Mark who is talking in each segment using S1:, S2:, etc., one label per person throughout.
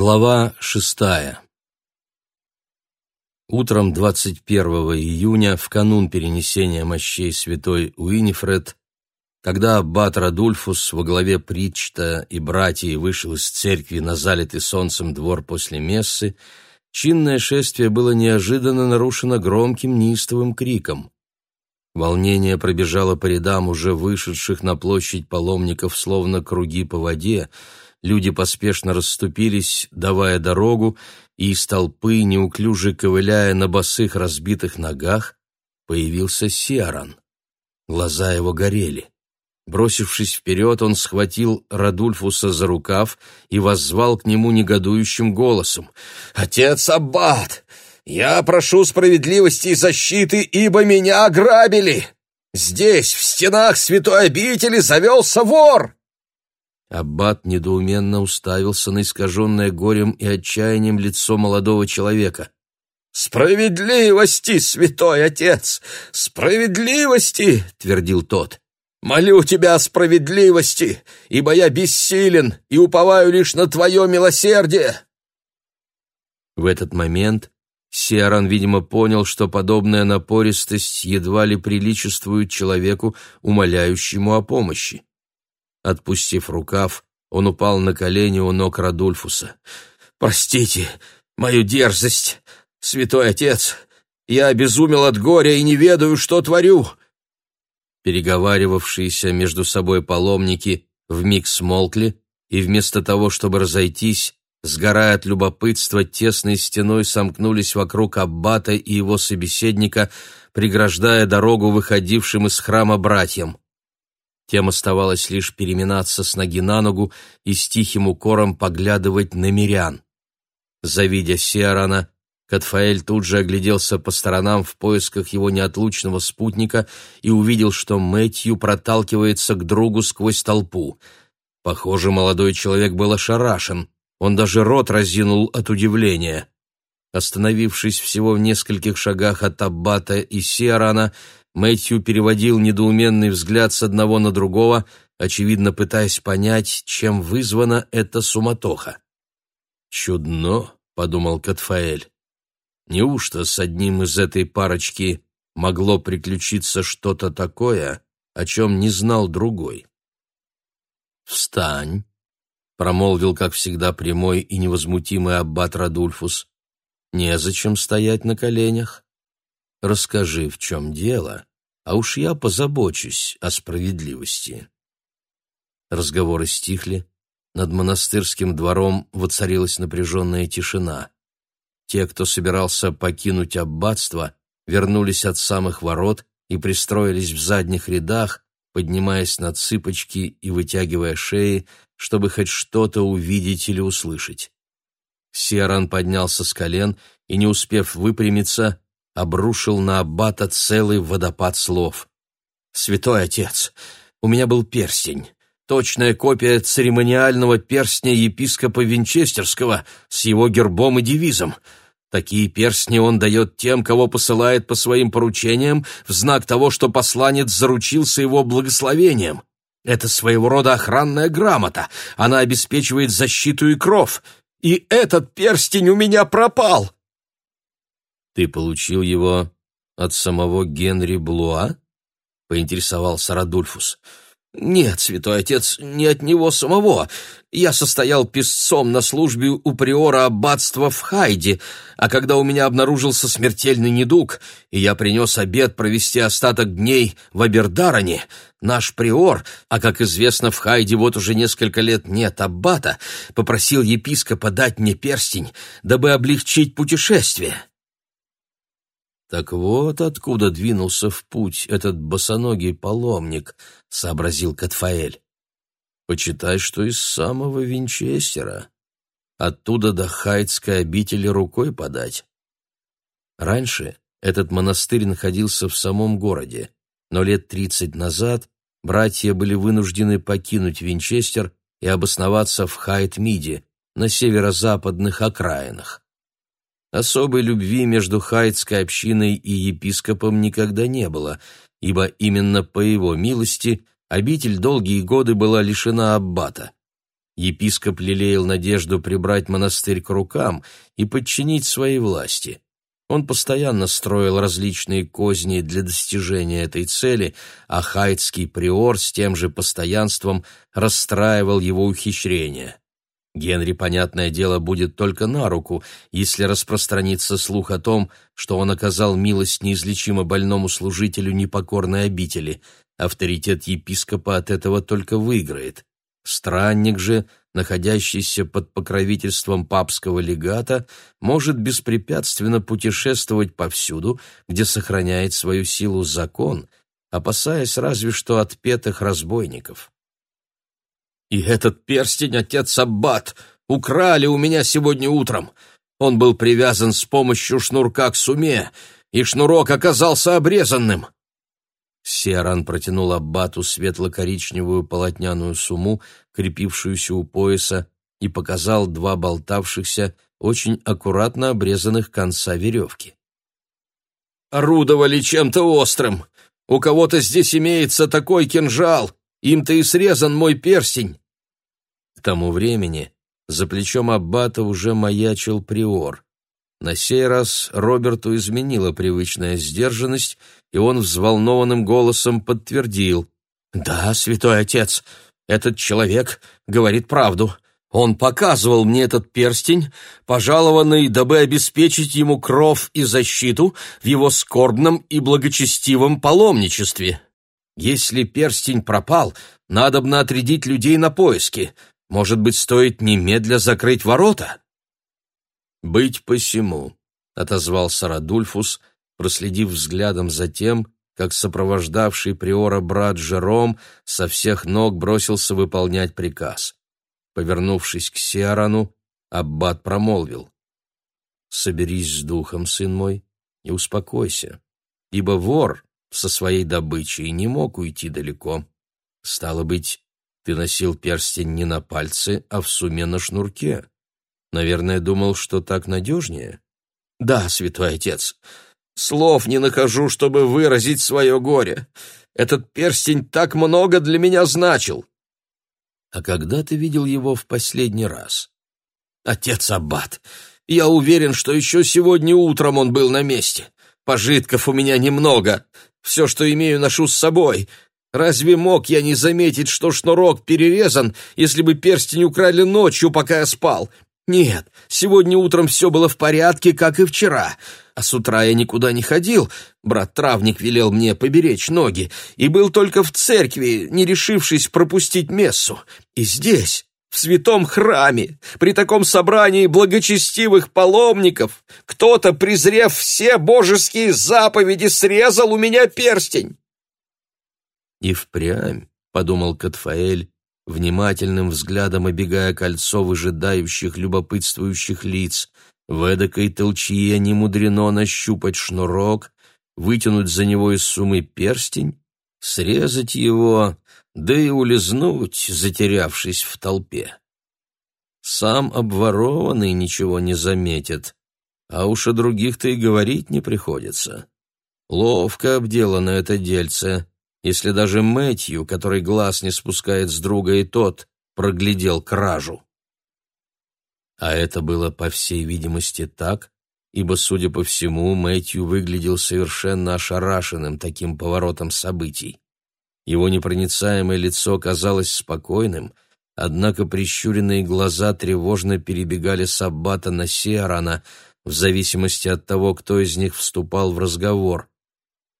S1: Глава шестая Утром 21 июня, в канун перенесения мощей святой Уинифред, когда аббат Радульфус во главе Притчта и братьев вышел из церкви на залитый солнцем двор после мессы, чинное шествие было неожиданно нарушено громким неистовым криком. Волнение пробежало по рядам уже вышедших на площадь паломников, словно круги по воде, люди поспешно расступились, давая дорогу, и из толпы, неуклюже ковыляя на босых разбитых ногах, появился Сиаран. Глаза его горели. Бросившись вперед, он схватил Радульфуса за рукав и воззвал к нему негодующим голосом. «Отец Аббат, я прошу справедливости и защиты, ибо меня ограбили! Здесь, в стенах святой обители, завелся вор!» Аббат недоуменно уставился на искаженное горем и отчаянием лицо молодого человека. «Справедливости, святой отец! Справедливости!» — твердил тот. «Молю тебя о справедливости, ибо я бессилен и уповаю лишь на твое милосердие!» В этот момент Сиаран, видимо, понял, что подобная напористость едва ли приличествует человеку, умоляющему о помощи. Отпустив рукав, он упал на колени у ног Радульфуса. «Простите мою дерзость, святой отец! Я обезумел от горя и не ведаю, что творю!» Переговаривавшиеся между собой паломники вмиг смолкли, и вместо того, чтобы разойтись, сгорая от любопытства, тесной стеной сомкнулись вокруг аббата и его собеседника, преграждая дорогу выходившим из храма братьям. Тем оставалось лишь переминаться с ноги на ногу и с тихим укором поглядывать на мирян. Завидя Сиарана, Катфаэль тут же огляделся по сторонам в поисках его неотлучного спутника и увидел, что Мэтью проталкивается к другу сквозь толпу. Похоже, молодой человек был ошарашен. Он даже рот разинул от удивления. Остановившись всего в нескольких шагах от Аббата и Сиарана, Мэтью переводил недоуменный взгляд с одного на другого, очевидно пытаясь понять, чем вызвана эта суматоха. «Чудно», — подумал Катфаэль. «Неужто с одним из этой парочки могло приключиться что-то такое, о чем не знал другой?» «Встань», — промолвил, как всегда, прямой и невозмутимый аббат Радульфус. «Незачем стоять на коленях. Расскажи, в чем дело, а уж я позабочусь о справедливости. Разговоры стихли, над монастырским двором воцарилась напряженная тишина. Те, кто собирался покинуть аббатство, вернулись от самых ворот и пристроились в задних рядах, поднимаясь на цыпочки и вытягивая шеи, чтобы хоть что-то увидеть или услышать. Сиаран поднялся с колен и, не успев выпрямиться, обрушил на аббата целый водопад слов. «Святой отец, у меня был перстень, точная копия церемониального перстня епископа Винчестерского с его гербом и девизом. Такие перстни он дает тем, кого посылает по своим поручениям, в знак того, что посланец заручился его благословением. Это своего рода охранная грамота, она обеспечивает защиту и кров. И этот перстень у меня пропал!» «Ты получил его от самого Генри Блуа?» — поинтересовался Радульфус. «Нет, святой отец, не от него самого. Я состоял писцом на службе у приора аббатства в Хайде, а когда у меня обнаружился смертельный недуг, и я принес обед провести остаток дней в Абердароне, наш приор, а, как известно, в Хайде вот уже несколько лет нет аббата, попросил епископа дать мне перстень, дабы облегчить путешествие». «Так вот откуда двинулся в путь этот босоногий паломник», — сообразил Катфаэль. «Почитай, что из самого Винчестера. Оттуда до Хайтской обители рукой подать». Раньше этот монастырь находился в самом городе, но лет тридцать назад братья были вынуждены покинуть Винчестер и обосноваться в Хайт-Миде, на северо-западных окраинах. Особой любви между хайтской общиной и епископом никогда не было, ибо именно по его милости обитель долгие годы была лишена аббата. Епископ лелеял надежду прибрать монастырь к рукам и подчинить своей власти. Он постоянно строил различные козни для достижения этой цели, а хайтский приор с тем же постоянством расстраивал его ухищрения. Генри, понятное дело, будет только на руку, если распространится слух о том, что он оказал милость неизлечимо больному служителю непокорной обители. Авторитет епископа от этого только выиграет. Странник же, находящийся под покровительством папского легата, может беспрепятственно путешествовать повсюду, где сохраняет свою силу закон, опасаясь разве что отпетых разбойников. «И этот перстень, отец Аббат, украли у меня сегодня утром. Он был привязан с помощью шнурка к суме, и шнурок оказался обрезанным». Сиаран протянул Аббату светло-коричневую полотняную сумму, крепившуюся у пояса, и показал два болтавшихся, очень аккуратно обрезанных конца веревки. «Орудовали чем-то острым. У кого-то здесь имеется такой кинжал. Им-то и срезан мой перстень». К тому времени за плечом Аббата уже маячил приор. На сей раз Роберту изменила привычная сдержанность, и он взволнованным голосом подтвердил. «Да, святой отец, этот человек говорит правду. Он показывал мне этот перстень, пожалованный, дабы обеспечить ему кров и защиту в его скорбном и благочестивом паломничестве. Если перстень пропал, надобно отрядить людей на поиски. Может быть, стоит немедля закрыть ворота?» «Быть посему», — отозвался Радульфус, проследив взглядом за тем, как сопровождавший приора брат Жером со всех ног бросился выполнять приказ. Повернувшись к Сиарану, Аббат промолвил. «Соберись с духом, сын мой, и успокойся, ибо вор со своей добычей не мог уйти далеко. Стало быть, ты носил перстень не на пальце, а в суме на шнурке. Наверное, думал, что так надежнее? Да, святой отец. Слов не нахожу, чтобы выразить свое горе. Этот перстень так много для меня значил. А когда ты видел его в последний раз? Отец Аббат, я уверен, что еще сегодня утром он был на месте. Пожитков у меня немного. Все, что имею, ношу с собой. Разве мог я не заметить, что шнурок перерезан, если бы перстень украли ночью, пока я спал? Нет, сегодня утром все было в порядке, как и вчера. А с утра я никуда не ходил. Брат-травник велел мне поберечь ноги. И был только в церкви, не решившись пропустить мессу. И здесь, в святом храме, при таком собрании благочестивых паломников, кто-то, презрев все божеские заповеди, срезал у меня перстень. И впрямь, — подумал Катфаэль, внимательным взглядом обегая кольцо выжидающих, любопытствующих лиц. В эдакой толчье не мудрено нащупать шнурок, вытянуть за него из сумы перстень, срезать его, да и улизнуть, затерявшись в толпе. Сам обворованный ничего не заметит, а уж о других-то и говорить не приходится. Ловко обделано это дельце, если даже Мэтью, который глаз не спускает с друга, и тот проглядел кражу. А это было, по всей видимости, так, ибо, судя по всему, Мэтью выглядел совершенно ошарашенным таким поворотом событий. Его непроницаемое лицо казалось спокойным, однако прищуренные глаза тревожно перебегали с Аббата на Сиарана в зависимости от того, кто из них вступал в разговор.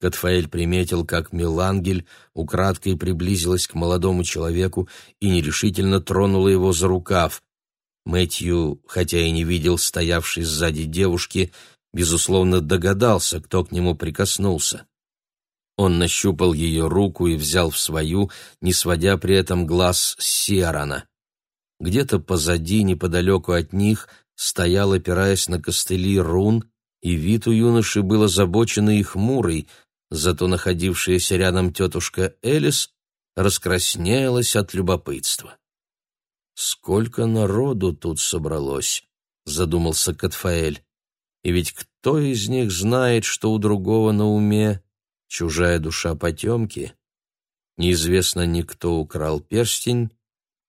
S1: Катфаэль приметил, как Мелангель украдкой приблизилась к молодому человеку и нерешительно тронула его за рукав. Мэтью, хотя и не видел стоявшей сзади девушки, безусловно догадался, кто к нему прикоснулся. Он нащупал ее руку и взял в свою, не сводя при этом глаз Сиарана. Где-то позади, неподалеку от них, стоял, опираясь на костыли, рун, и вид у юноши был озабоченный и хмурый, зато находившаяся рядом тетушка Элис раскраснелась от любопытства. «Сколько народу тут собралось!» — задумался Катфаэль. «И ведь кто из них знает, что у другого на уме чужая душа потемки? Неизвестно ни кто украл перстень,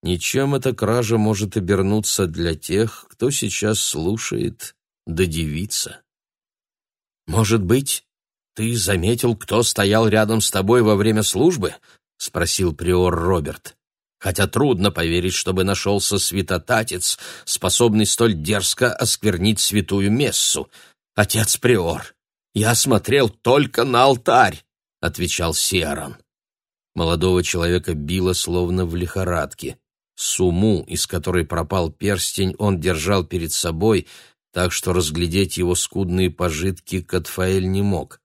S1: ничем эта кража может обернуться для тех, кто сейчас слушает, да дивится. «Может быть, ты заметил, кто стоял рядом с тобой во время службы?» — спросил приор Роберт. «Хотя трудно поверить, чтобы нашелся святотатец, способный столь дерзко осквернить святую мессу. Отец приор, я смотрел только на алтарь», — отвечал Сиаран. Молодого человека било словно в лихорадке. Суму, из которой пропал перстень, он держал перед собой, так что разглядеть его скудные пожитки Катфаэль не мог.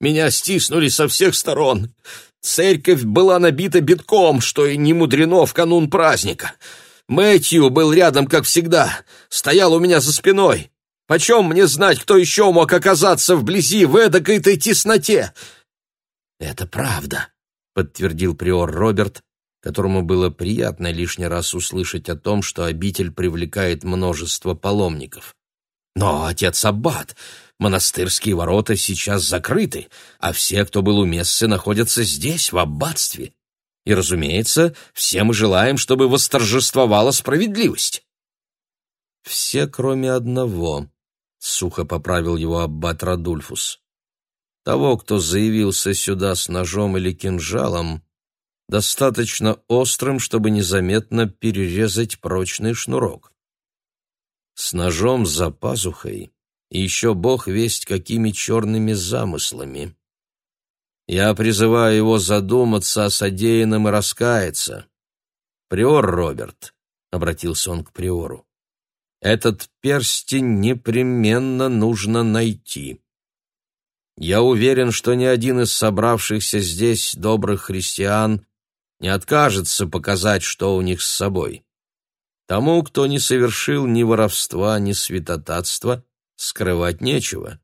S1: «Меня стиснули со всех сторон. Церковь была набита битком, что и не мудрено в канун праздника. Мэтью был рядом, как всегда, стоял у меня за спиной. Почем мне знать, кто еще мог оказаться вблизи в эдакой-то тесноте?» «Это правда», — подтвердил приор Роберт, которому было приятно лишний раз услышать о том, что обитель привлекает множество паломников. Но, отец Аббат, монастырские ворота сейчас закрыты, а все, кто был у мессы, находятся здесь, в аббатстве. И, разумеется, все мы желаем, чтобы восторжествовала справедливость. Все, кроме одного, — сухо поправил его аббат Радульфус. Того, кто заявился сюда с ножом или кинжалом, достаточно острым, чтобы незаметно перерезать прочный шнурок с ножом за пазухой и еще бог весть какими черными замыслами. Я призываю его задуматься о содеянном и раскаяться. Приор Роберт, — обратился он к приору, — этот перстень непременно нужно найти. Я уверен, что ни один из собравшихся здесь добрых христиан не откажется показать, что у них с собой. Тому, кто не совершил ни воровства, ни святотатства, скрывать нечего.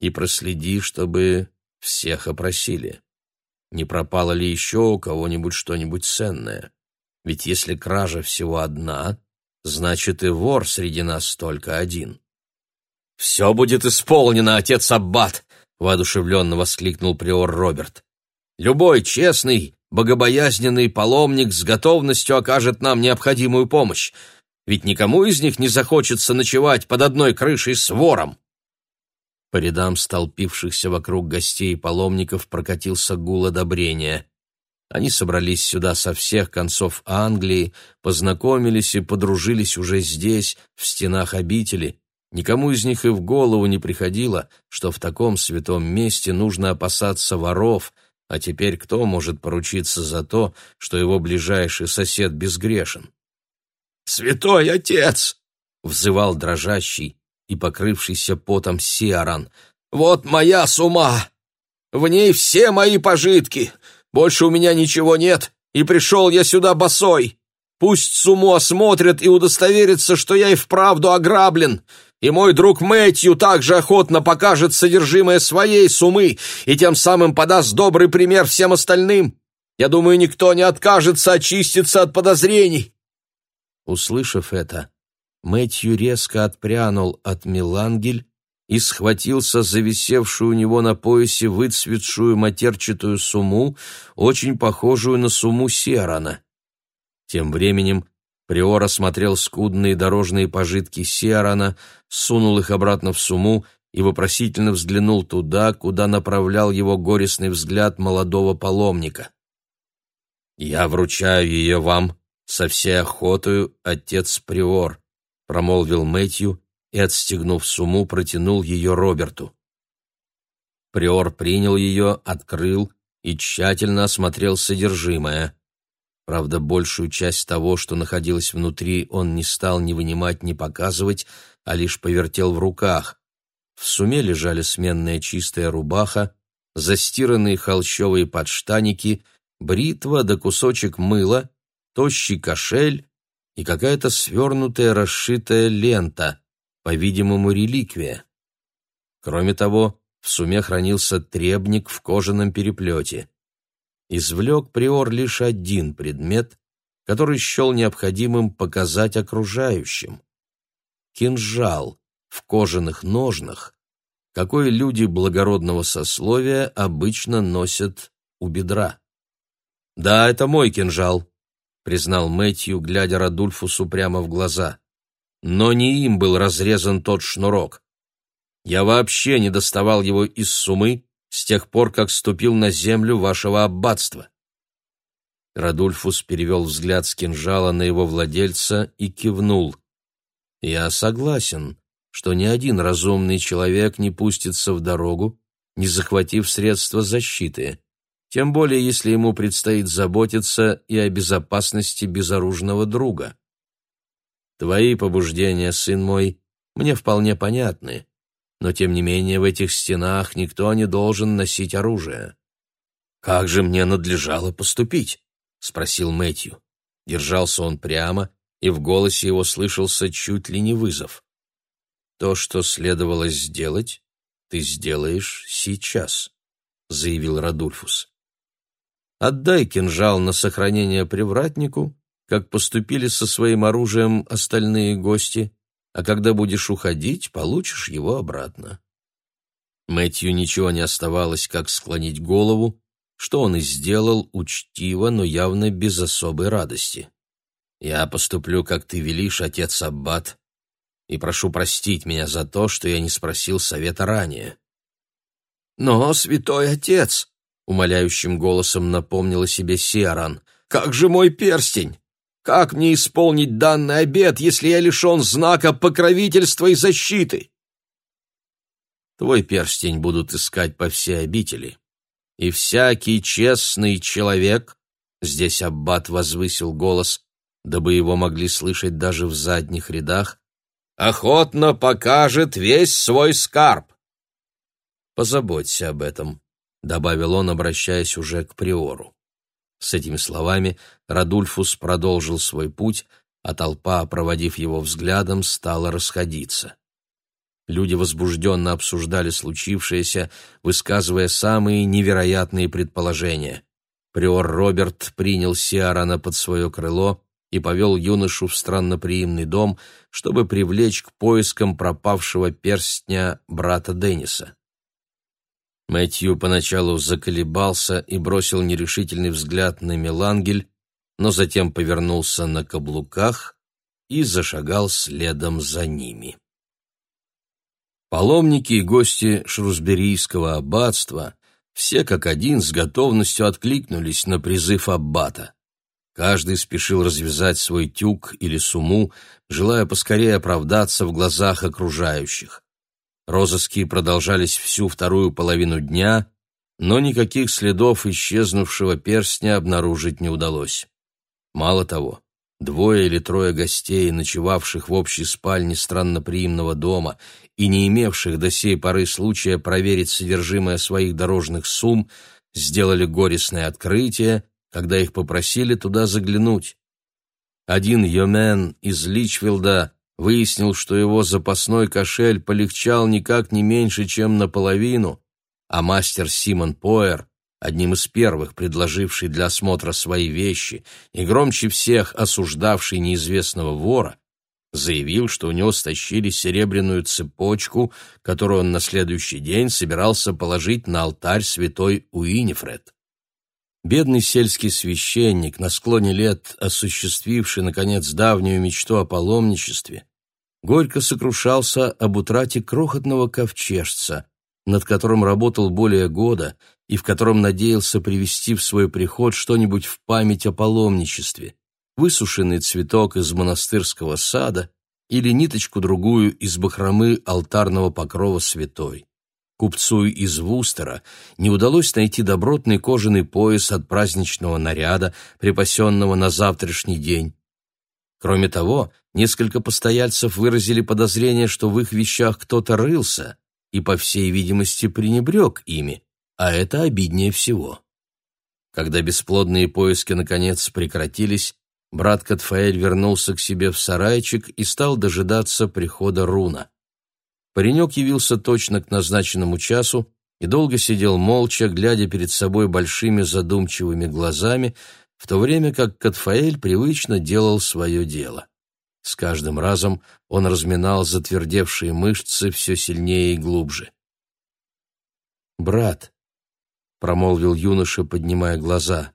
S1: И проследи, чтобы всех опросили. Не пропало ли еще у кого-нибудь что-нибудь ценное? Ведь если кража всего одна, значит и вор среди нас только один. «Все будет исполнено, отец Аббат!» — воодушевленно воскликнул приор Роберт. «Любой честный богобоязненный паломник с готовностью окажет нам необходимую помощь, ведь никому из них не захочется ночевать под одной крышей с вором. По рядам столпившихся вокруг гостей и паломников прокатился гул одобрения. Они собрались сюда со всех концов Англии, познакомились и подружились уже здесь, в стенах обители. Никому из них и в голову не приходило, что в таком святом месте нужно опасаться воров — а теперь кто может поручиться за то, что его ближайший сосед безгрешен? «Святой отец!» — взывал дрожащий и покрывшийся потом Сиаран. «Вот моя сума! В ней все мои пожитки! Больше у меня ничего нет, и пришел я сюда босой! Пусть сумму осмотрят и удостоверятся, что я и вправду ограблен!» и мой друг Мэтью также охотно покажет содержимое своей сумы и тем самым подаст добрый пример всем остальным. Я думаю, никто не откажется очиститься от подозрений». Услышав это, Мэтью резко отпрянул от Милангель и схватился за висевшую у него на поясе выцветшую матерчатую суму, очень похожую на суму Серана. Тем временем Приор осмотрел скудные дорожные пожитки Сиарана, сунул их обратно в суму и вопросительно взглянул туда, куда направлял его горестный взгляд молодого паломника. «Я вручаю ее вам со всей охотою, отец Приор», — промолвил Мэтью и, отстегнув суму, протянул ее Роберту. Приор принял ее, открыл и тщательно осмотрел содержимое. Правда, большую часть того, что находилось внутри, он не стал ни вынимать, ни показывать, а лишь повертел в руках. В суме лежали сменная чистая рубаха, застиранные холщовые подштаники, бритва да кусочек мыла, тощий кошель и какая-то свернутая расшитая лента, по-видимому, реликвия. Кроме того, в суме хранился требник в кожаном переплете извлек приор лишь один предмет, который счел необходимым показать окружающим. Кинжал в кожаных ножнах, какой люди благородного сословия обычно носят у бедра. «Да, это мой кинжал», — признал Мэтью, глядя Радульфусу прямо в глаза. «Но не им был разрезан тот шнурок. Я вообще не доставал его из сумы с тех пор, как ступил на землю вашего аббатства». Радульфус перевел взгляд с кинжала на его владельца и кивнул. «Я согласен, что ни один разумный человек не пустится в дорогу, не захватив средства защиты, тем более если ему предстоит заботиться и о безопасности безоружного друга. Твои побуждения, сын мой, мне вполне понятны, но тем не менее в этих стенах никто не должен носить оружие. Как же мне надлежало поступить? спросил Мэтью. Держался он прямо, и в голосе его слышался чуть ли не вызов. То, что следовало сделать, ты сделаешь сейчас, заявил Радульфус. Отдай кинжал на сохранение привратнику, как поступили со своим оружием остальные гости, а когда будешь уходить, получишь его обратно. Мэтью ничего не оставалось, как склонить голову, что он и сделал учтиво, но явно без особой радости. «Я поступлю, как ты велишь, отец Аббат, и прошу простить меня за то, что я не спросил совета ранее». «Но, святой отец!» умоляющим голосом напомнила себе Сиаран. «Как же мой перстень? Как мне исполнить данный обет, если я лишен знака покровительства и защиты?» «Твой перстень будут искать по всей обители, и всякий честный человек...» Здесь Аббат возвысил голос, дабы его могли слышать даже в задних рядах, охотно покажет весь свой скарб. Позаботься об этом, — добавил он, обращаясь уже к приору. С этими словами Радульфус продолжил свой путь, а толпа, проводив его взглядом, стала расходиться. Люди возбужденно обсуждали случившееся, высказывая самые невероятные предположения. Приор Роберт принял Сиарана под свое крыло и повел юношу в странноприимный дом, чтобы привлечь к поискам пропавшего перстня брата Денниса. Мэтью поначалу заколебался и бросил нерешительный взгляд на Мелангель, но затем повернулся на каблуках и зашагал следом за ними. Паломники и гости Шрусберийского аббатства все как один с готовностью откликнулись на призыв аббата. Каждый спешил развязать свой тюк или суму, желая поскорее оправдаться в глазах окружающих. Розыски продолжались всю вторую половину дня, но никаких следов исчезнувшего перстня обнаружить не удалось. Мало того, двое или трое гостей, ночевавших в общей спальне странноприимного дома и не имевших до сей поры случая проверить содержимое своих дорожных сумм, сделали горестное открытие, когда их попросили туда заглянуть. Один йомен из Личфилда выяснил, что его запасной кошель полегчал никак не меньше, чем наполовину, а мастер Симон Поэр, одним из первых предложивший для осмотра свои вещи и громче всех осуждавший неизвестного вора, заявил, что у него стащили серебряную цепочку, которую он на следующий день собирался положить на алтарь святой Уинифред. Бедный сельский священник, на склоне лет осуществивший, наконец, давнюю мечту о паломничестве, горько сокрушался об утрате крохотного ковчежца, над которым работал более года и в котором надеялся привести в свой приход что-нибудь в память о паломничестве, высушенный цветок из монастырского сада или ниточку-другую из бахромы алтарного покрова святой. Купцу из Вустера не удалось найти добротный кожаный пояс от праздничного наряда, припасенного на завтрашний день. Кроме того, несколько постояльцев выразили подозрение, что в их вещах кто-то рылся и, по всей видимости, пренебрег ими, а это обиднее всего. Когда бесплодные поиски наконец прекратились, брат Катфаэль вернулся к себе в сарайчик и стал дожидаться прихода Руна. Паренек явился точно к назначенному часу и долго сидел молча, глядя перед собой большими задумчивыми глазами, в то время как Катфаэль привычно делал свое дело. С каждым разом он разминал затвердевшие мышцы все сильнее и глубже. «Брат», — промолвил юноша, поднимая глаза,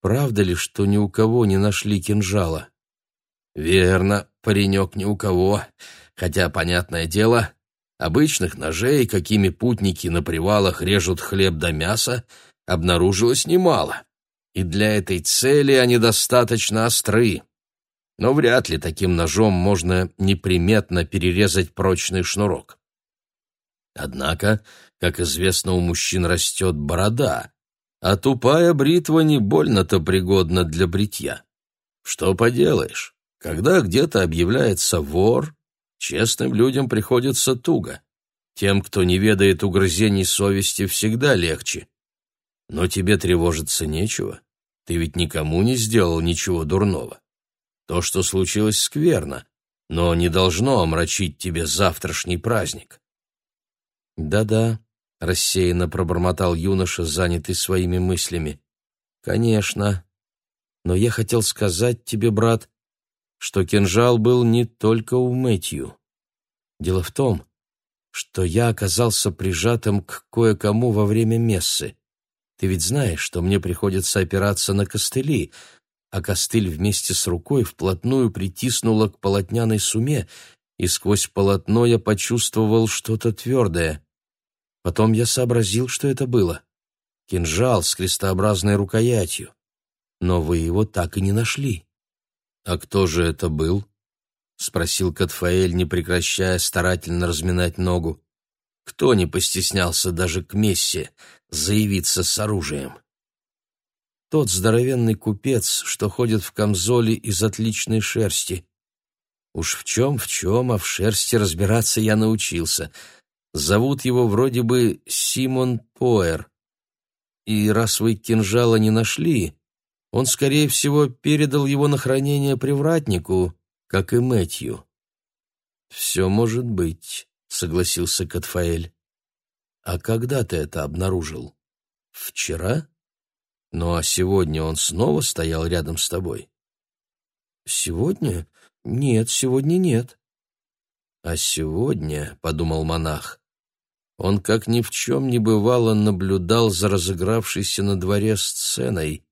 S1: правда ли, что ни у кого не нашли кинжала?» «Верно, паренек ни у кого, хотя, понятное дело, обычных ножей, какими путники на привалах режут хлеб да мясо, обнаружилось немало, и для этой цели они достаточно остры. Но вряд ли таким ножом можно неприметно перерезать прочный шнурок. Однако, как известно, у мужчин растет борода, а тупая бритва не больно-то пригодна для бритья. Что поделаешь, когда где-то объявляется вор, честным людям приходится туго. Тем, кто не ведает угрызений совести, всегда легче. Но тебе тревожиться нечего. Ты ведь никому не сделал ничего дурного. То, что случилось, скверно, но не должно омрачить тебе завтрашний праздник. Да-да, рассеянно пробормотал юноша, занятый своими мыслями. Конечно. Но я хотел сказать тебе, брат, что кинжал был не только у Мэтью. Дело в том, что я оказался прижатым к кое-кому во время мессы. Ты ведь знаешь, что мне приходится опираться на костыли, а костыль вместе с рукой вплотную притиснуло к полотняной суме, и сквозь полотно я почувствовал что-то твердое. Потом я сообразил, что это было. Кинжал с крестообразной рукоятью. Но вы его так и не нашли. «А кто же это был?» — спросил Катфаэль, не прекращая старательно разминать ногу. «Кто не постеснялся даже к Мессе заявиться с оружием?» «Тот здоровенный купец, что ходит в камзоле из отличной шерсти. Уж в чем, в чем, а в шерсти разбираться я научился. Зовут его вроде бы Симон Поэр. И раз вы кинжала не нашли, он, скорее всего, передал его на хранение привратнику, как и Мэтью. «Все может быть», — согласился Катфаэль. «А когда ты это обнаружил? Вчера? Ну а сегодня он снова стоял рядом с тобой?» «Сегодня? Нет, сегодня нет». «А сегодня», — подумал монах, — он, как ни в чем не бывало, наблюдал за разыгравшейся на дворе сценой,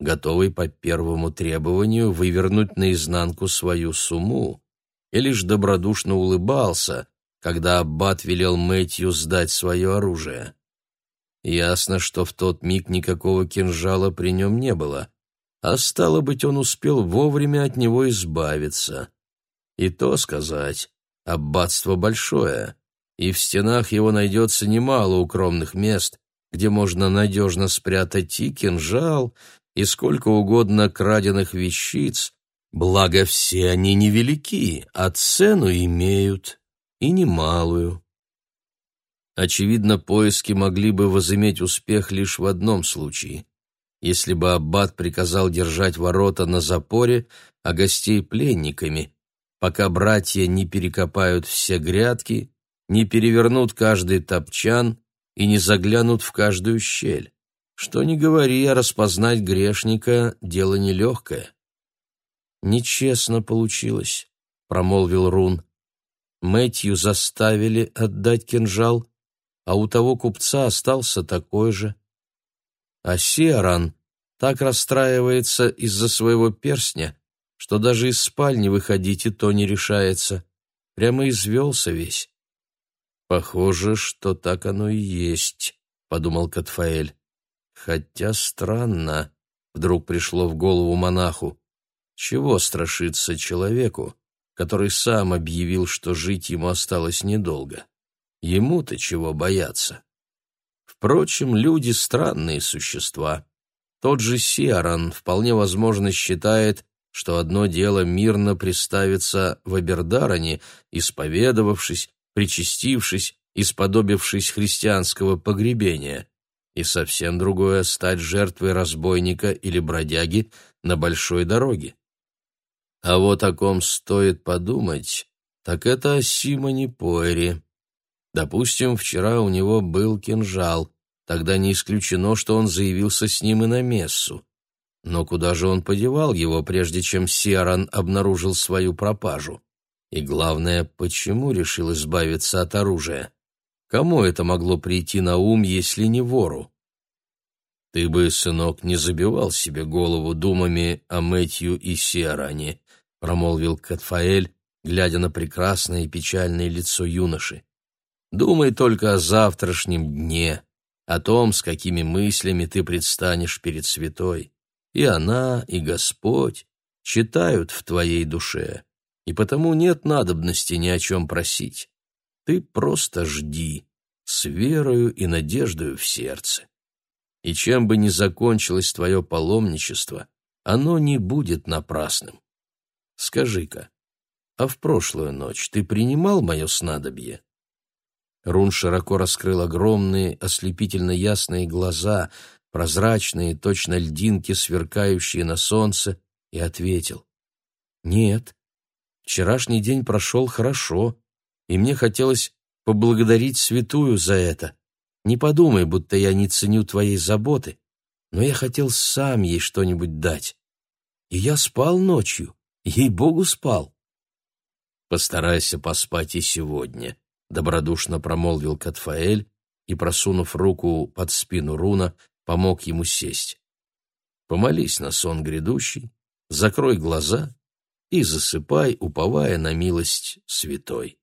S1: готовый по первому требованию вывернуть наизнанку свою сумму, и лишь добродушно улыбался, когда аббат велел Мэтью сдать свое оружие. Ясно, что в тот миг никакого кинжала при нем не было, а стало быть, он успел вовремя от него избавиться. И то сказать, аббатство большое, и в стенах его найдется немало укромных мест, где можно надежно спрятать и кинжал, и сколько угодно краденных вещиц, благо все они невелики, а цену имеют, и немалую. Очевидно, поиски могли бы возыметь успех лишь в одном случае, если бы аббат приказал держать ворота на запоре, а гостей пленниками, пока братья не перекопают все грядки, не перевернут каждый топчан и не заглянут в каждую щель. Что ни говори, а распознать грешника — дело нелегкое. «Нечестно получилось», — промолвил Рун. Мэтью заставили отдать кинжал, а у того купца остался такой же. А Сиаран так расстраивается из-за своего перстня, что даже из спальни выходить и то не решается. Прямо извелся весь. «Похоже, что так оно и есть», — подумал Катфаэль. Хотя странно, вдруг пришло в голову монаху, чего страшиться человеку, который сам объявил, что жить ему осталось недолго. Ему-то чего бояться? Впрочем, люди — странные существа. Тот же Сиаран вполне возможно считает, что одно дело мирно приставиться в Абердароне, исповедовавшись, причастившись, исподобившись христианского погребения, и совсем другое — стать жертвой разбойника или бродяги на большой дороге. А вот о ком стоит подумать, так это о Симоне Пойре. Допустим, вчера у него был кинжал, тогда не исключено, что он заявился с ним и на мессу. Но куда же он подевал его, прежде чем Сиаран обнаружил свою пропажу? И главное, почему решил избавиться от оружия? Кому это могло прийти на ум, если не вору? Ты бы, сынок, не забивал себе голову думами о Мэтью и Сиаране, промолвил Катфаэль, глядя на прекрасное и печальное лицо юноши. Думай только о завтрашнем дне, о том, с какими мыслями ты предстанешь перед святой. И она, и Господь читают в твоей душе, и потому нет надобности ни о чем просить. Ты просто жди, с верою и надеждою в сердце. И чем бы ни закончилось твое паломничество, оно не будет напрасным. Скажи-ка, а в прошлую ночь ты принимал мое снадобье?» Рун широко раскрыл огромные, ослепительно ясные глаза, прозрачные, точно льдинки, сверкающие на солнце, и ответил. «Нет, вчерашний день прошел хорошо, и мне хотелось поблагодарить святую за это. Не подумай, будто я не ценю твоей заботы, но я хотел сам ей что-нибудь дать. И я спал ночью, ей-богу спал». «Постарайся поспать и сегодня», — добродушно промолвил Катфаэль и, просунув руку под спину Руна, помог ему сесть. «Помолись на сон грядущий, закрой глаза и засыпай, уповая на милость святой».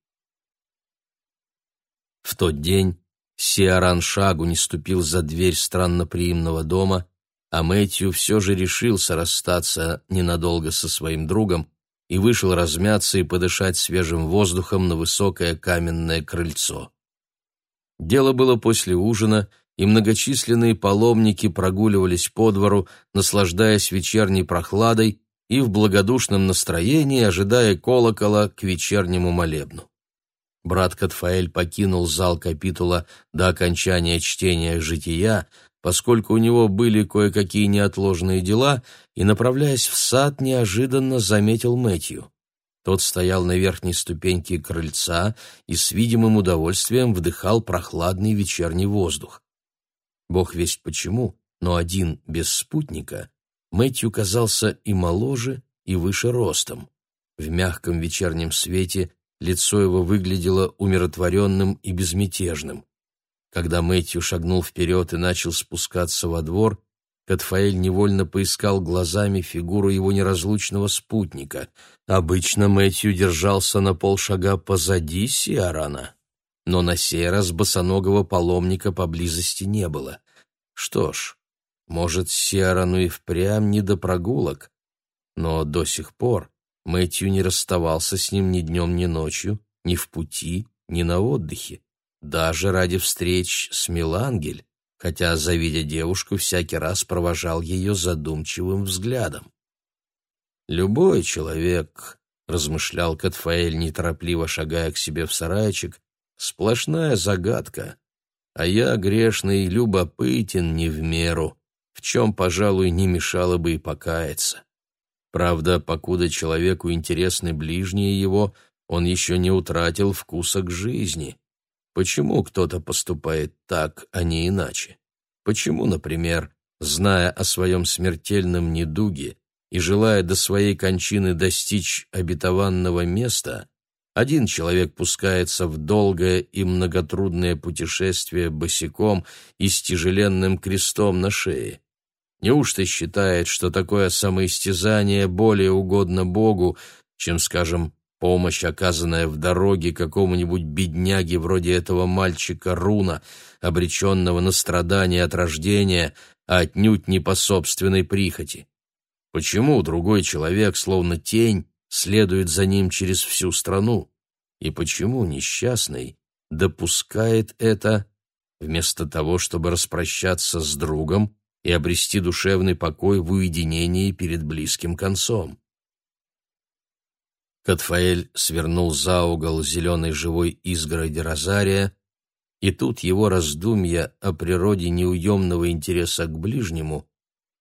S1: В тот день Сиаран шагу не ступил за дверь странноприимного дома, а Мэтью все же решился расстаться ненадолго со своим другом и вышел размяться и подышать свежим воздухом на высокое каменное крыльцо. Дело было после ужина, и многочисленные паломники прогуливались по двору, наслаждаясь вечерней прохладой и в благодушном настроении, ожидая колокола к вечернему молебну. Брат Катфаэль покинул зал капитула до окончания чтения «Жития», поскольку у него были кое-какие неотложные дела, и, направляясь в сад, неожиданно заметил Мэтью. Тот стоял на верхней ступеньке крыльца и с видимым удовольствием вдыхал прохладный вечерний воздух. Бог весть почему, но один без спутника Мэтью казался и моложе, и выше ростом. В мягком вечернем свете лицо его выглядело умиротворенным и безмятежным. Когда Мэтью шагнул вперед и начал спускаться во двор, Катфаэль невольно поискал глазами фигуру его неразлучного спутника. Обычно Мэтью держался на полшага позади Сиарана, но на сей раз босоногого паломника поблизости не было. Что ж, может, Сиарану и впрямь не до прогулок, но до сих пор Мэтью не расставался с ним ни днем, ни ночью, ни в пути, ни на отдыхе даже ради встреч с Милангель, хотя, завидя девушку, всякий раз провожал ее задумчивым взглядом. «Любой человек», — размышлял Катфаэль, неторопливо шагая к себе в сарайчик, — «сплошная загадка, а я, грешный, любопытен не в меру, в чем, пожалуй, не мешало бы и покаяться. Правда, покуда человеку интересны ближние его, он еще не утратил вкуса к жизни» Почему кто-то поступает так, а не иначе? Почему, например, зная о своем смертельном недуге и желая до своей кончины достичь обетованного места, один человек пускается в долгое и многотрудное путешествие босиком и с тяжеленным крестом на шее? Неужто считает, что такое самоистязание более угодно Богу, чем, скажем, Помощь, оказанная в дороге какому-нибудь бедняге вроде этого мальчика Руна, обреченного на страдания от рождения, а отнюдь не по собственной прихоти. Почему другой человек, словно тень, следует за ним через всю страну? И почему несчастный допускает это, вместо того, чтобы распрощаться с другом и обрести душевный покой в уединении перед близким концом? Катфаэль свернул за угол зеленой живой изгороди Розария, и тут его раздумья о природе неуемного интереса к ближнему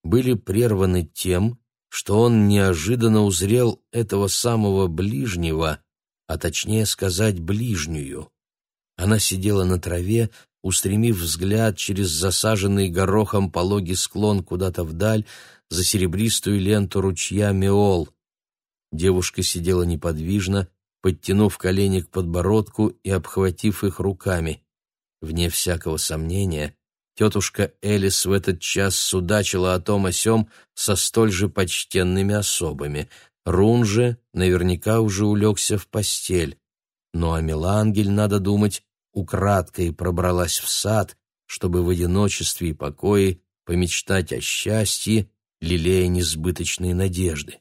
S1: были прерваны тем, что он неожиданно узрел этого самого ближнего, а точнее сказать ближнюю. Она сидела на траве, устремив взгляд через засаженный горохом пологий склон куда-то вдаль за серебристую ленту ручья Меол — Девушка сидела неподвижно, подтянув колени к подбородку и обхватив их руками. Вне всякого сомнения, Тетушка Элис в этот час судачила о том о сём со столь же почтенными особами. Рун же наверняка уже улегся в постель. Ну а Мелангель, надо думать, украдкой пробралась в сад, чтобы в одиночестве и покое помечтать о счастье, лелея несбыточные надежды.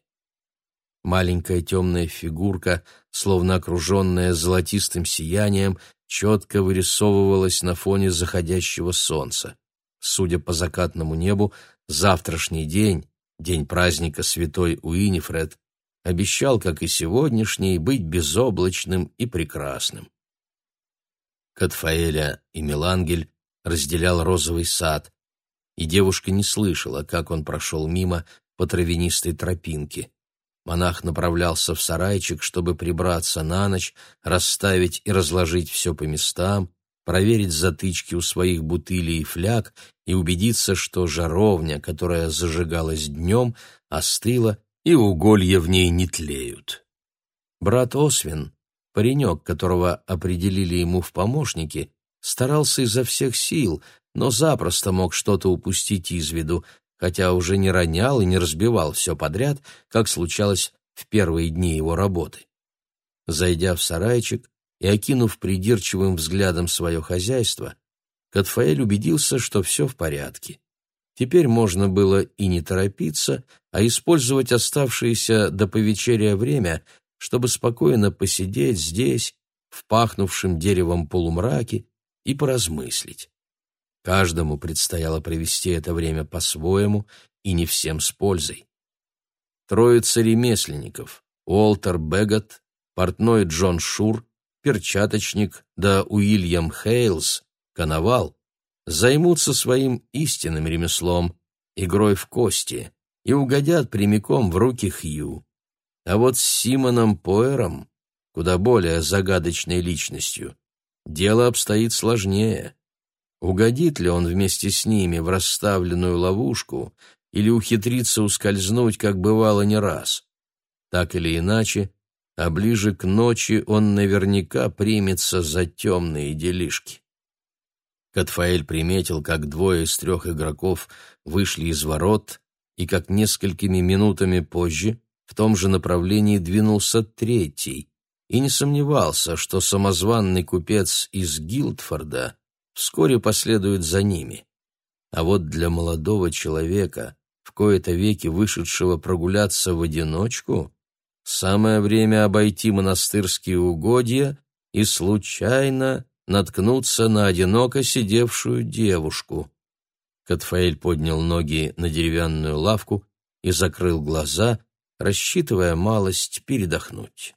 S1: Маленькая темная фигурка, словно окруженная золотистым сиянием, четко вырисовывалась на фоне заходящего солнца. Судя по закатному небу, завтрашний день, день праздника святой Уинифред, обещал, как и сегодняшний, быть безоблачным и прекрасным. Катфаэля и Мелангель разделял розовый сад, и девушка не слышала, как он прошел мимо по травянистой тропинке. Монах направлялся в сарайчик, чтобы прибраться на ночь, расставить и разложить все по местам, проверить затычки у своих бутылей и фляг и убедиться, что жаровня, которая зажигалась днем, остыла и уголья в ней не тлеют. Брат Освин, паренек, которого определили ему в помощники, старался изо всех сил, но запросто мог что-то упустить из виду, хотя уже не ронял и не разбивал все подряд, как случалось в первые дни его работы. Зайдя в сарайчик и окинув придирчивым взглядом свое хозяйство, Катфаэль убедился, что все в порядке. Теперь можно было и не торопиться, а использовать оставшееся до повечерия время, чтобы спокойно посидеть здесь, в пахнувшем деревом полумраке, и поразмыслить. Каждому предстояло провести это время по-своему и не всем с пользой. Троица ремесленников — Уолтер Бегот, портной Джон Шур, перчаточник да Уильям Хейлс, коновал, займутся своим истинным ремеслом, игрой в кости, и угодят прямиком в руки Хью. А вот с Симоном Пойером, куда более загадочной личностью, дело обстоит сложнее. Угодит ли он вместе с ними в расставленную ловушку или ухитрится ускользнуть, как бывало не раз? Так или иначе, а ближе к ночи он наверняка примется за темные делишки. Катфаэль приметил, как двое из трех игроков вышли из ворот, и как несколькими минутами позже в том же направлении двинулся третий, и не сомневался, что самозванный купец из Гилдфорда вскоре последует за ними. А вот для молодого человека, в кои-то веки вышедшего прогуляться в одиночку, самое время обойти монастырские угодья и случайно наткнуться на одиноко сидевшую девушку. Катфаэль поднял ноги на деревянную лавку и закрыл глаза, рассчитывая малость передохнуть.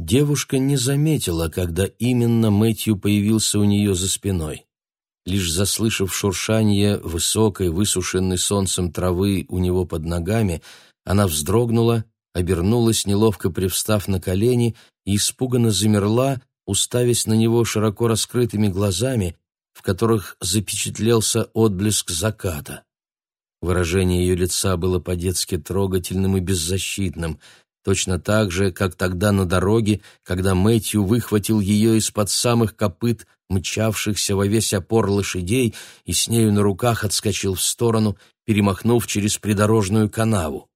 S1: Девушка не заметила, когда именно Мэтью появился у нее за спиной. Лишь заслышав шуршание высокой, высушенной солнцем травы у него под ногами, она вздрогнула, обернулась, неловко привстав на колени, и испуганно замерла, уставясь на него широко раскрытыми глазами, в которых запечатлелся отблеск заката. Выражение ее лица было по-детски трогательным и беззащитным — точно так же, как тогда на дороге, когда Мэтью выхватил ее из-под самых копыт мчавшихся во весь опор лошадей и с нею на руках отскочил в сторону, перемахнув через придорожную канаву.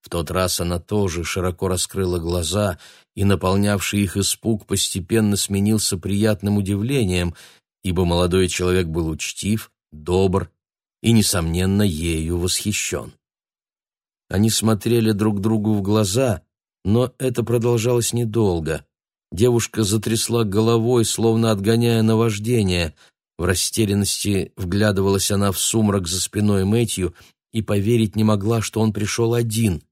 S1: В тот раз она тоже широко раскрыла глаза, и наполнявший их испуг постепенно сменился приятным удивлением, ибо молодой человек был учтив, добр и, несомненно, ею восхищен. Они смотрели друг другу в глаза, но это продолжалось недолго. Девушка затрясла головой, словно отгоняя наваждение. В растерянности вглядывалась она в сумрак за спиной Мэтью и поверить не могла, что он пришел один.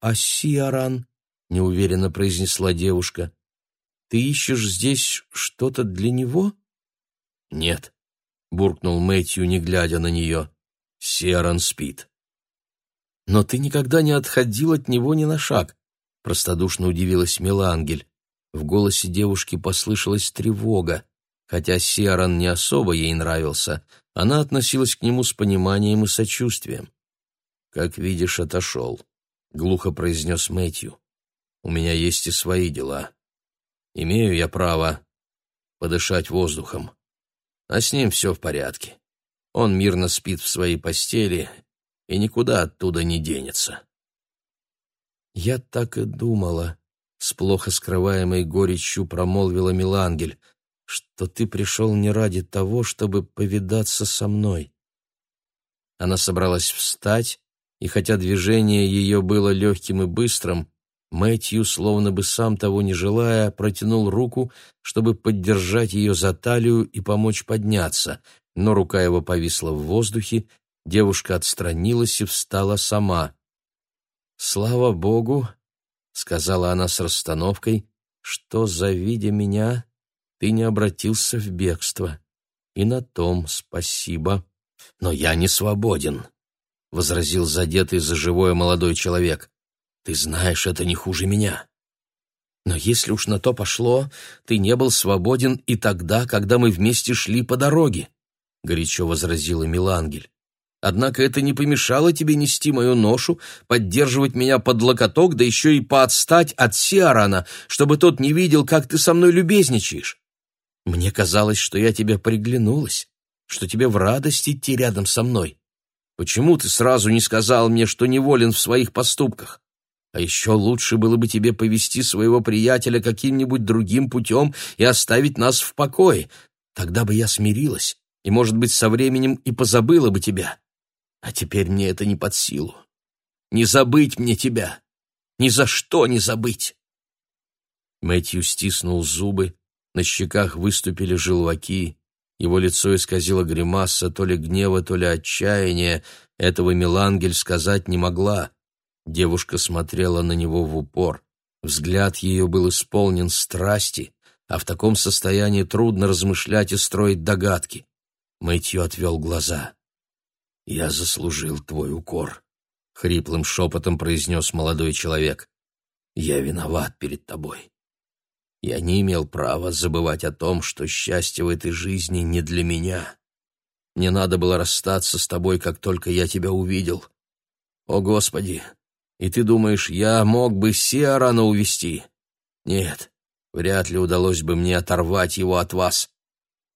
S1: «А Сиаран?» — неуверенно произнесла девушка. «Ты ищешь здесь что-то для него?» «Нет», — буркнул Мэтью, не глядя на нее. «Сиаран спит». Но ты никогда не отходил от него ни на шаг, простодушно удивилась Мелангель. В голосе девушки послышалась тревога. Хотя Сиаран не особо ей нравился, она относилась к нему с пониманием и сочувствием. «Как видишь, отошел», — глухо произнес Мэтью. «У меня есть и свои дела. Имею я право подышать воздухом. а с ним все в порядке. Он мирно спит в своей постели и никуда оттуда не денется.
S2: «Я так и думала», — с плохо скрываемой горечью промолвила Милангель, «что ты пришел не ради того, чтобы повидаться со мной». Она собралась встать, и хотя движение ее было легким и быстрым, Мэтью, словно бы сам того не желая, протянул руку, чтобы поддержать ее за талию и помочь подняться, но рука его повисла в воздухе, девушка отстранилась и встала сама. «Слава Богу!» — сказала она с расстановкой, — что, завидя меня, ты не обратился в бегство. И на том спасибо.
S1: Но я не свободен, — возразил задетый за живое молодой человек. Ты знаешь, это не хуже меня.
S2: Но если уж на то пошло, ты не был свободен и тогда, когда мы вместе шли по дороге, — горячо возразила Милангель. Однако это не помешало тебе нести мою ношу, поддерживать меня под локоток, да еще и поотстать от Сиарана, чтобы тот не видел, как ты со мной любезничаешь. Мне казалось, что я тебе приглянулась, что тебе в радость идти рядом со мной. Почему ты сразу не сказал мне, что неволен в своих поступках? А еще лучше было бы тебе повести своего приятеля каким-нибудь другим путем и оставить нас в покое. Тогда бы я смирилась, и, может быть, со временем и позабыла бы тебя. А теперь мне это не под силу. Не забыть мне тебя. Ни за что не забыть. Мэтью стиснул зубы, на щеках выступили желваки, его лицо исказило гримаса то ли гнева, то ли отчаяния. Этого Мелангель сказать не могла. Девушка смотрела на него в упор. Взгляд ее был исполнен страсти, а в таком состоянии трудно размышлять и строить догадки. Мэтью отвел глаза. «Я заслужил твой укор», — хриплым шепотом произнес молодой человек. «Я виноват перед тобой. Я не имел права забывать о том, что счастье в этой жизни не для меня. Мне надо было расстаться с тобой, как только я тебя увидел. О, Господи! И ты думаешь, я мог бы Сиарана увести? Нет, вряд ли удалось бы мне оторвать его от вас.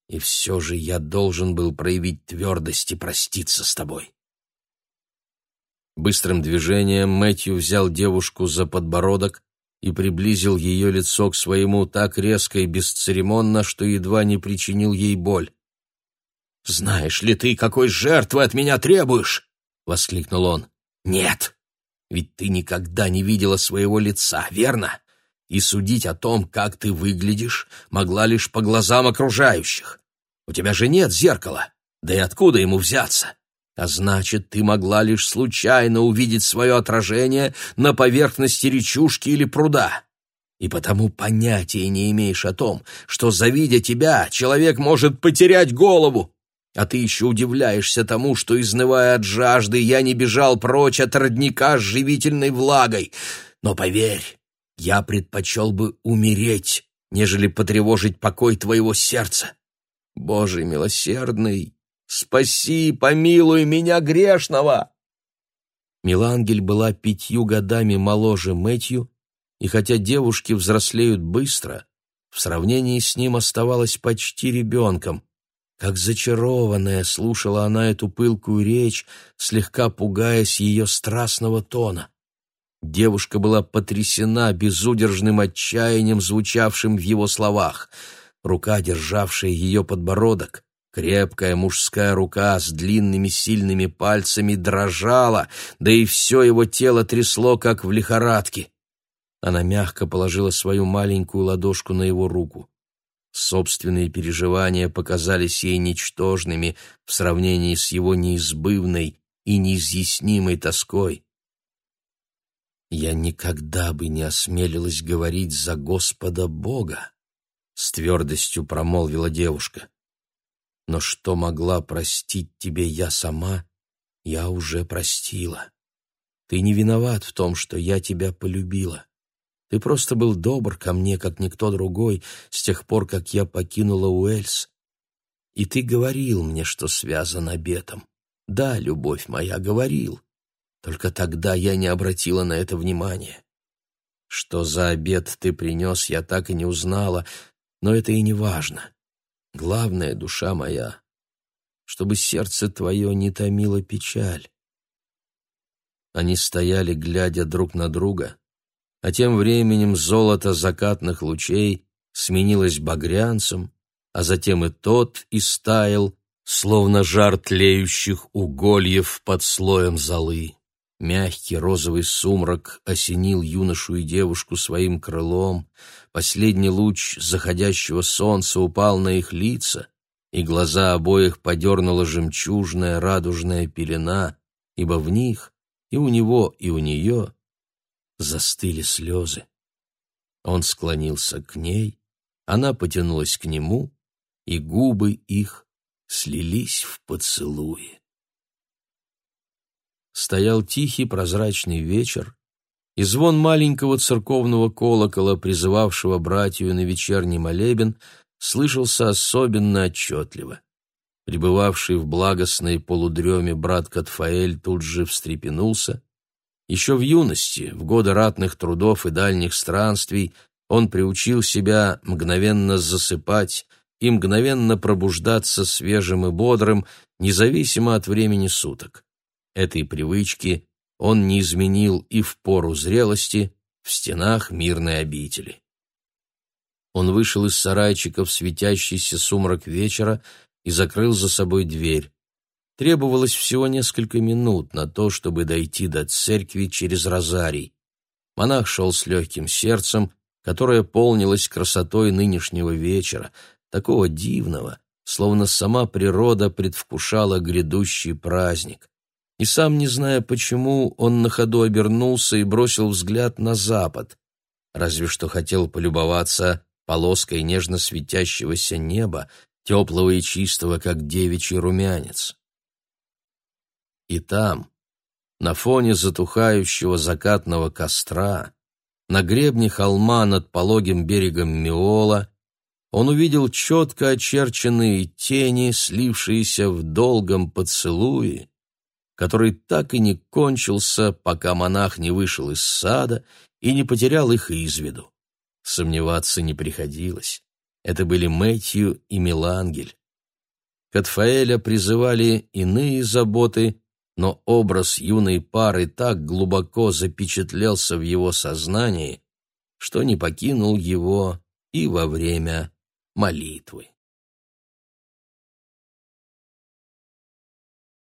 S2: И все же я должен был проявить твердость и проститься с тобой. Быстрым движением Мэтью взял девушку за подбородок и приблизил ее лицо к своему так резко и бесцеремонно, что едва не причинил ей боль. «Знаешь ли ты, какой жертвы от меня требуешь?» — воскликнул он. «Нет, ведь ты никогда не видела своего лица, верно? И судить о том, как ты выглядишь, могла лишь по глазам окружающих. У тебя же нет зеркала, да и откуда ему взяться? А значит, ты могла лишь случайно увидеть свое отражение на поверхности речушки или пруда. И потому понятия не имеешь о том, что, завидя тебя, человек может потерять голову. А ты еще удивляешься тому, что, изнывая от жажды, я не бежал прочь от родника с живительной влагой. Но поверь, я предпочел бы умереть, нежели потревожить покой твоего сердца. Боже милосердный, спаси, помилуй меня грешного!» Милангель была пятью годами моложе Мэтью, и хотя девушки взрослеют быстро, в сравнении с ним оставалась почти ребенком. Как зачарованная слушала она эту пылкую речь, слегка пугаясь ее страстного тона. Девушка была потрясена безудержным отчаянием, звучавшим в его словах. Рука, державшая ее подбородок, крепкая мужская рука с длинными сильными пальцами дрожала, да и все его тело трясло, как в лихорадке. Она мягко положила свою маленькую ладошку на его руку. Собственные переживания показались ей ничтожными в сравнении с его неизбывной и неизъяснимой тоской. Я никогда бы не осмелилась говорить за Господа Бога, с твердостью промолвила девушка. Но что могла простить тебе я сама, я уже простила. Ты не виноват в том, что я тебя полюбила. Ты просто был добр ко мне, как никто другой, с тех пор, как я покинула Уэльс. И ты говорил мне, что связан обетом. Да, любовь моя, говорил. Только тогда я не обратила на это внимания. Что за обед ты принес, я так и не узнала, но это и не важно.
S1: Главное, душа моя, чтобы сердце твое не томило печаль. Они стояли, глядя друг на друга, а тем временем золото закатных лучей сменилось багрянцем, а затем и тот истаял, словно жар тлеющих угольев под слоем золы. Мягкий розовый сумрак осенил юношу и девушку своим крылом, последний луч заходящего солнца упал на их лица, и глаза обоих подернула жемчужная радужная пелена, ибо в них и у него, и у нее застыли слезы. Он склонился к ней, она потянулась к нему, и губы их слились в поцелуе. Стоял тихий прозрачный вечер, и звон маленького церковного колокола, призывавшего братью на вечерний молебен, слышался особенно отчетливо. Пребывавший в благостной полудреме брат Катфаэль тут же встрепенулся. Еще в юности, в годы ратных трудов и дальних странствий, он приучил себя мгновенно засыпать и мгновенно пробуждаться свежим и бодрым, независимо от времени суток. Этой привычки он не изменил и в пору зрелости в стенах мирной обители. Он вышел из сарайчика в светящийся сумрак вечера и закрыл за собой дверь. Требовалось всего несколько минут на то, чтобы дойти до церкви через розарий. Монах шел с легким сердцем, которое полнилось красотой нынешнего вечера, такого дивного, словно сама природа предвкушала грядущий праздник и сам не зная почему, он на ходу обернулся и бросил взгляд на запад, разве что хотел полюбоваться полоской нежно светящегося неба, теплого и чистого, как девичий румянец. И там, на фоне затухающего закатного костра, на гребне холма над пологим берегом Миола, он увидел четко очерченные тени, слившиеся в долгом поцелуе, который так и не кончился, пока монах не вышел из сада и не потерял их из виду. Сомневаться не приходилось. Это были Мэтью и Милангель. Катфаэля призывали иные заботы, но образ юной пары так глубоко запечатлелся в его сознании, что не покинул его и во время молитвы.